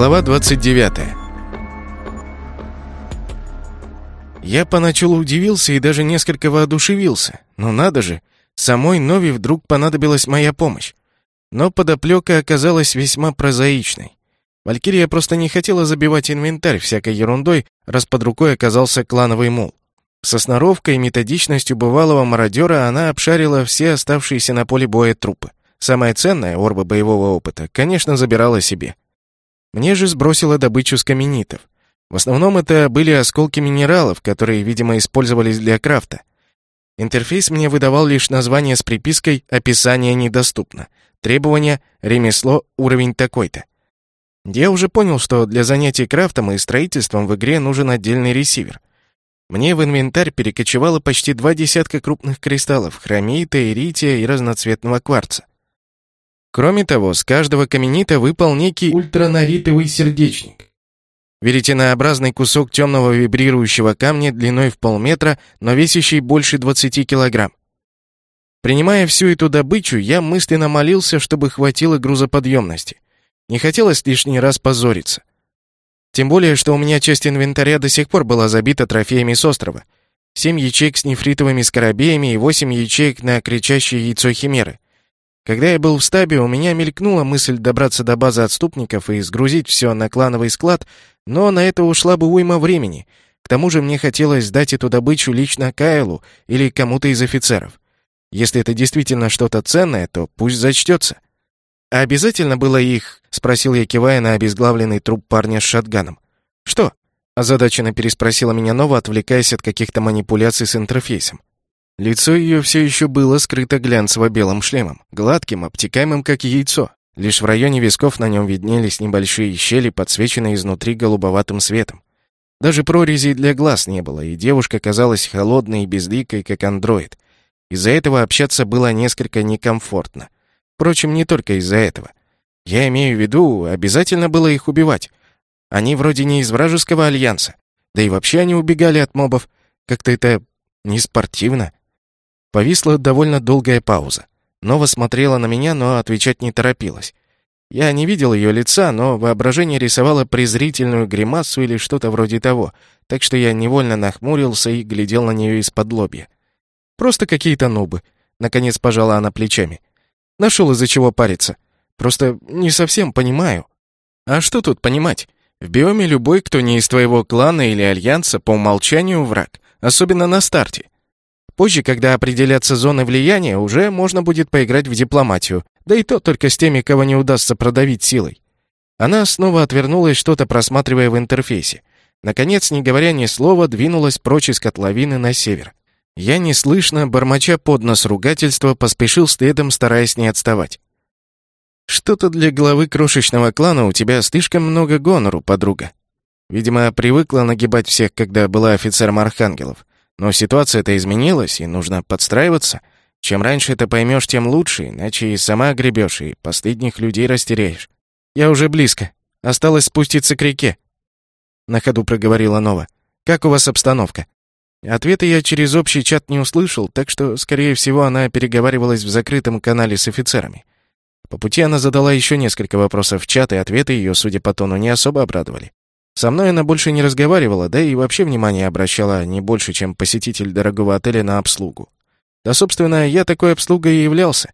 Глава 29 Я поначалу удивился и даже несколько воодушевился. Но надо же, самой Нови вдруг понадобилась моя помощь. Но подоплека оказалась весьма прозаичной. Валькирия просто не хотела забивать инвентарь всякой ерундой, раз под рукой оказался клановый мул. Со сноровкой и методичностью бывалого мародера она обшарила все оставшиеся на поле боя трупы. Самое ценное, орба боевого опыта, конечно, забирала себе. Мне же сбросила добычу с каменитов. В основном это были осколки минералов, которые, видимо, использовались для крафта. Интерфейс мне выдавал лишь название с припиской «Описание недоступно». Требования «Ремесло. Уровень такой-то». Я уже понял, что для занятий крафтом и строительством в игре нужен отдельный ресивер. Мне в инвентарь перекочевало почти два десятка крупных кристаллов хромита, ирития и разноцветного кварца. Кроме того, с каждого каменита выпал некий ультранаритовый сердечник. Веретенообразный кусок темного вибрирующего камня длиной в полметра, но весящий больше 20 килограмм. Принимая всю эту добычу, я мысленно молился, чтобы хватило грузоподъемности. Не хотелось лишний раз позориться. Тем более, что у меня часть инвентаря до сих пор была забита трофеями с острова. Семь ячеек с нефритовыми скоробеями и восемь ячеек на кричащее яйцо химеры. Когда я был в стабе, у меня мелькнула мысль добраться до базы отступников и сгрузить все на клановый склад, но на это ушла бы уйма времени. К тому же мне хотелось сдать эту добычу лично Кайлу или кому-то из офицеров. Если это действительно что-то ценное, то пусть зачтется. «А обязательно было их?» — спросил я, кивая на обезглавленный труп парня с шатганом. «Что?» — озадаченно переспросила меня Нова, отвлекаясь от каких-то манипуляций с интерфейсом. Лицо ее все еще было скрыто глянцево-белым шлемом, гладким, обтекаемым, как яйцо. Лишь в районе висков на нем виднелись небольшие щели, подсвеченные изнутри голубоватым светом. Даже прорезей для глаз не было, и девушка казалась холодной и безликой, как андроид. Из-за этого общаться было несколько некомфортно — Впрочем, не только из-за этого. Я имею в виду, обязательно было их убивать. Они вроде не из вражеского альянса. Да и вообще они убегали от мобов. Как-то это не спортивно. Повисла довольно долгая пауза. Нова смотрела на меня, но отвечать не торопилась. Я не видел ее лица, но воображение рисовало презрительную гримасу или что-то вроде того, так что я невольно нахмурился и глядел на нее из-под лобья. Просто какие-то нубы. Наконец пожала она плечами. Нашел из-за чего париться. Просто не совсем понимаю. А что тут понимать? В биоме любой, кто не из твоего клана или альянса, по умолчанию враг, особенно на старте. Позже, когда определятся зоны влияния, уже можно будет поиграть в дипломатию, да и то только с теми, кого не удастся продавить силой. Она снова отвернулась, что-то просматривая в интерфейсе. Наконец, не говоря ни слова, двинулась прочь из котловины на север. Я неслышно, бормоча под нос ругательства, поспешил следом, стараясь не отставать. «Что-то для главы крошечного клана у тебя слишком много гонору, подруга. Видимо, привыкла нагибать всех, когда была офицером архангелов. Но ситуация-то изменилась, и нужно подстраиваться. Чем раньше это поймешь, тем лучше, иначе и сама гребешь, и последних людей растеряешь. Я уже близко. Осталось спуститься к реке. На ходу проговорила Нова. Как у вас обстановка? Ответа я через общий чат не услышал, так что, скорее всего, она переговаривалась в закрытом канале с офицерами. По пути она задала еще несколько вопросов в чат, и ответы ее, судя по тону, не особо обрадовали. Со мной она больше не разговаривала, да и вообще внимание обращала не больше, чем посетитель дорогого отеля на обслугу. Да, собственно, я такой обслугой и являлся.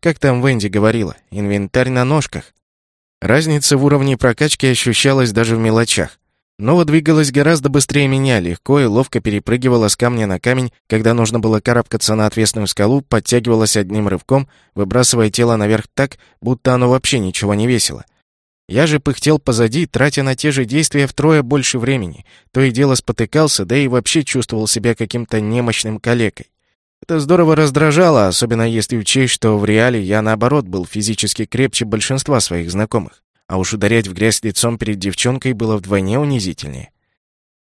Как там Венди говорила, инвентарь на ножках. Разница в уровне прокачки ощущалась даже в мелочах. Нова двигалась гораздо быстрее меня, легко и ловко перепрыгивала с камня на камень, когда нужно было карабкаться на отвесную скалу, подтягивалась одним рывком, выбрасывая тело наверх так, будто оно вообще ничего не весило. Я же пыхтел позади, тратя на те же действия втрое больше времени. То и дело спотыкался, да и вообще чувствовал себя каким-то немощным калекой. Это здорово раздражало, особенно если учесть, что в реале я, наоборот, был физически крепче большинства своих знакомых а уж ударять в грязь лицом перед девчонкой было вдвойне унизительнее.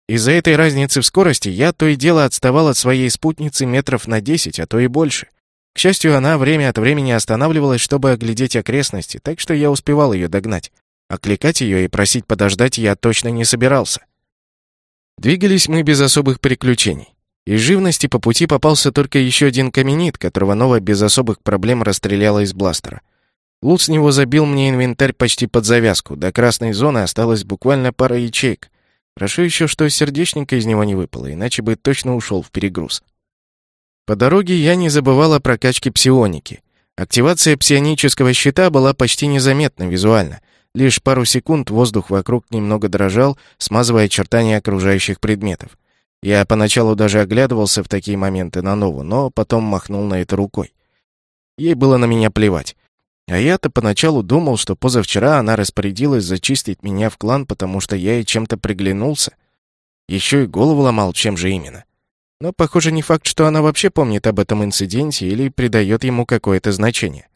Из-за этой разницы в скорости я то и дело отставал от своей спутницы метров на десять, а то и больше. К счастью, она время от времени останавливалась, чтобы оглядеть окрестности, так что я успевал ее догнать. Окликать ее и просить подождать я точно не собирался. Двигались мы без особых приключений. Из живности по пути попался только еще один каменит, которого Нова без особых проблем расстреляла из бластера. Лут с него забил мне инвентарь почти под завязку. До красной зоны осталось буквально пара ячеек. Хорошо еще, что сердечника из него не выпало, иначе бы точно ушел в перегруз. По дороге я не забывал о прокачке псионики. Активация псионического щита была почти незаметна визуально. Лишь пару секунд воздух вокруг немного дрожал, смазывая очертания окружающих предметов. Я поначалу даже оглядывался в такие моменты на Нову, но потом махнул на это рукой. Ей было на меня плевать. А я-то поначалу думал, что позавчера она распорядилась зачистить меня в клан, потому что я ей чем-то приглянулся. Еще и голову ломал, чем же именно. Но, похоже, не факт, что она вообще помнит об этом инциденте или придает ему какое-то значение.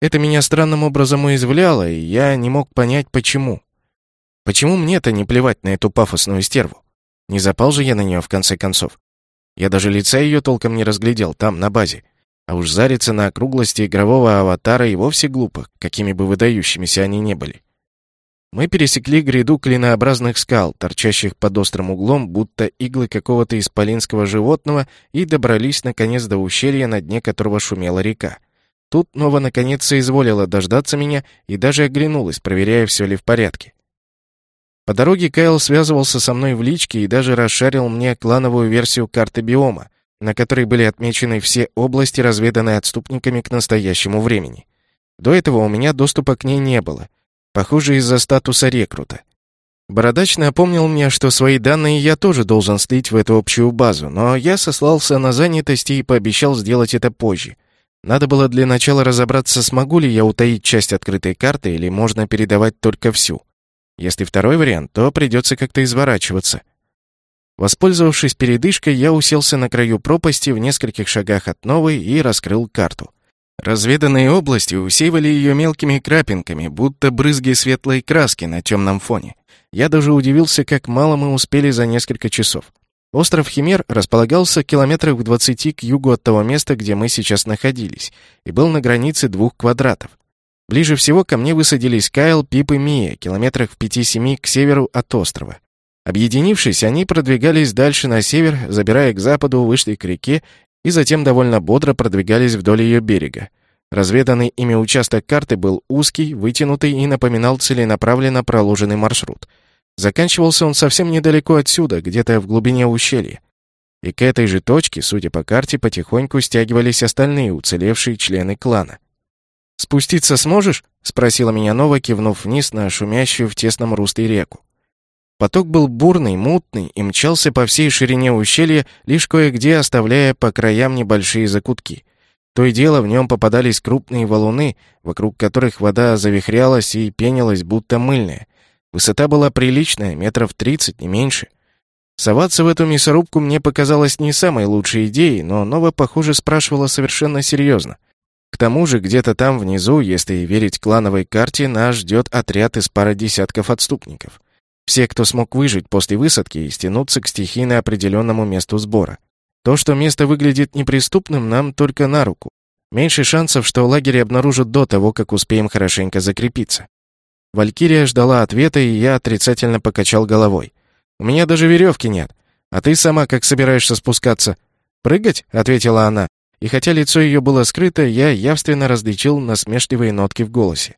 Это меня странным образом уязвляло, и я не мог понять, почему. Почему мне-то не плевать на эту пафосную стерву? Не запал же я на нее в конце концов. Я даже лица ее толком не разглядел там, на базе. А уж зариться на округлости игрового аватара и вовсе глупо, какими бы выдающимися они не были. Мы пересекли гряду клинообразных скал, торчащих под острым углом, будто иглы какого-то исполинского животного, и добрались, наконец, до ущелья, на дне которого шумела река. Тут Нова, наконец, соизволила дождаться меня и даже оглянулась, проверяя, все ли в порядке. По дороге Кайл связывался со мной в личке и даже расшарил мне клановую версию карты биома, на которой были отмечены все области, разведанные отступниками к настоящему времени. До этого у меня доступа к ней не было, похоже, из-за статуса рекрута. Бородач напомнил мне, что свои данные я тоже должен слить в эту общую базу, но я сослался на занятости и пообещал сделать это позже. Надо было для начала разобраться, смогу ли я утаить часть открытой карты или можно передавать только всю. Если второй вариант, то придется как-то изворачиваться. Воспользовавшись передышкой, я уселся на краю пропасти в нескольких шагах от новой и раскрыл карту. Разведанные области усеивали ее мелкими крапинками, будто брызги светлой краски на темном фоне. Я даже удивился, как мало мы успели за несколько часов. Остров Химер располагался километрах в двадцати к югу от того места, где мы сейчас находились, и был на границе двух квадратов. Ближе всего ко мне высадились Кайл, Пип и Мия, километрах в пяти-семи к северу от острова. Объединившись, они продвигались дальше на север, забирая к западу, вышли к реке и затем довольно бодро продвигались вдоль ее берега. Разведанный ими участок карты был узкий, вытянутый и напоминал целенаправленно проложенный маршрут. Заканчивался он совсем недалеко отсюда, где-то в глубине ущелья. И к этой же точке, судя по карте, потихоньку стягивались остальные уцелевшие члены клана. «Спуститься сможешь?» — спросила меня Нова, кивнув вниз на шумящую в тесном русле реку. Поток был бурный, мутный и мчался по всей ширине ущелья, лишь кое-где оставляя по краям небольшие закутки. То и дело в нем попадались крупные валуны, вокруг которых вода завихрялась и пенилась, будто мыльная. Высота была приличная, метров тридцать, не меньше. Соваться в эту мясорубку мне показалось не самой лучшей идеей, но Нова, похоже, спрашивала совершенно серьезно. К тому же, где-то там внизу, если верить клановой карте, нас ждет отряд из пары десятков отступников. Все, кто смог выжить после высадки и стянуться к стихийно определенному месту сбора. То, что место выглядит неприступным, нам только на руку. Меньше шансов, что лагерь обнаружат до того, как успеем хорошенько закрепиться. Валькирия ждала ответа, и я отрицательно покачал головой. «У меня даже веревки нет. А ты сама как собираешься спускаться?» «Прыгать?» — ответила она. И хотя лицо ее было скрыто, я явственно различил насмешливые нотки в голосе.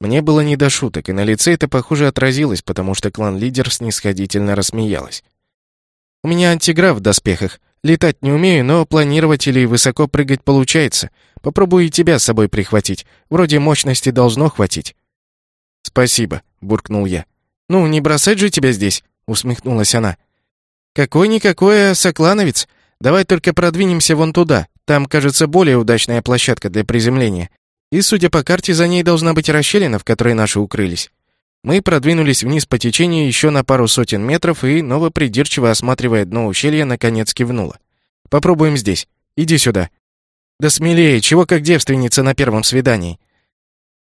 Мне было не до шуток, и на лице это, похоже, отразилось, потому что клан-лидер снисходительно рассмеялась. «У меня антиграф в доспехах. Летать не умею, но планировать или высоко прыгать получается. Попробую и тебя с собой прихватить. Вроде мощности должно хватить». «Спасибо», — буркнул я. «Ну, не бросать же тебя здесь», — усмехнулась она. «Какой-никакой соклановец. Давай только продвинемся вон туда. Там, кажется, более удачная площадка для приземления. И, судя по карте, за ней должна быть расщелина, в которой наши укрылись. Мы продвинулись вниз по течению еще на пару сотен метров, и, Нова, придирчиво осматривая дно ущелья, наконец кивнула. «Попробуем здесь. Иди сюда». «Да смелее, чего как девственница на первом свидании?»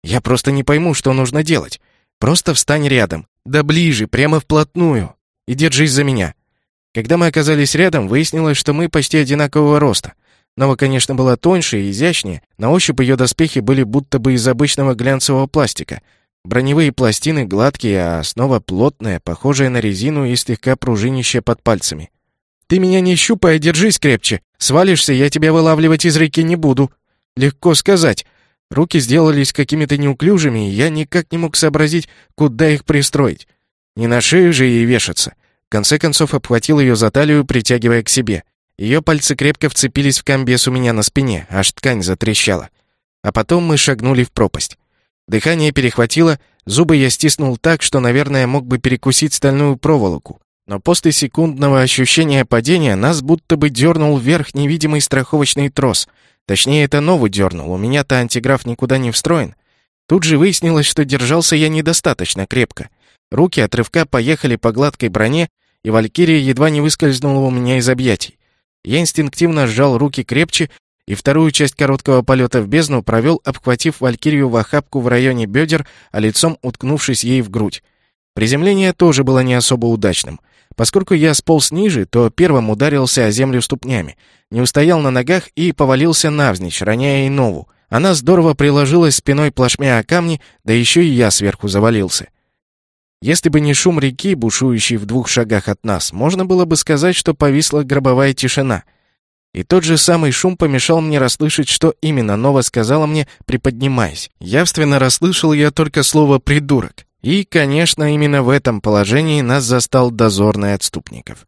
«Я просто не пойму, что нужно делать. Просто встань рядом. Да ближе, прямо вплотную. И держись за меня». Когда мы оказались рядом, выяснилось, что мы почти одинакового роста — Нова, конечно, была тоньше и изящнее, на ощупь ее доспехи были будто бы из обычного глянцевого пластика. Броневые пластины гладкие, а основа плотная, похожая на резину и слегка пружинищая под пальцами. «Ты меня не щупай, держись крепче. Свалишься, я тебя вылавливать из реки не буду». «Легко сказать. Руки сделались какими-то неуклюжими, и я никак не мог сообразить, куда их пристроить. Не на шею же ей вешаться. В конце концов обхватил ее за талию, притягивая к себе. Ее пальцы крепко вцепились в комбез у меня на спине, аж ткань затрещала. А потом мы шагнули в пропасть. Дыхание перехватило, зубы я стиснул так, что, наверное, мог бы перекусить стальную проволоку. Но после секундного ощущения падения нас будто бы дернул вверх невидимый страховочный трос. Точнее, это новый дернул, у меня-то антиграф никуда не встроен. Тут же выяснилось, что держался я недостаточно крепко. Руки от рывка поехали по гладкой броне, и Валькирия едва не выскользнула у меня из объятий. Я инстинктивно сжал руки крепче и вторую часть короткого полета в бездну провел, обхватив Валькирию в охапку в районе бедер, а лицом уткнувшись ей в грудь. Приземление тоже было не особо удачным. Поскольку я сполз ниже, то первым ударился о землю ступнями, не устоял на ногах и повалился навзничь, роняя и нову. Она здорово приложилась спиной плашмя о камни, да еще и я сверху завалился. Если бы не шум реки, бушующий в двух шагах от нас, можно было бы сказать, что повисла гробовая тишина — и тот же самый шум помешал мне расслышать, что именно Нова сказала мне, приподнимаясь. Явственно расслышал я только слово «придурок». И, конечно, именно в этом положении нас застал дозорный отступников.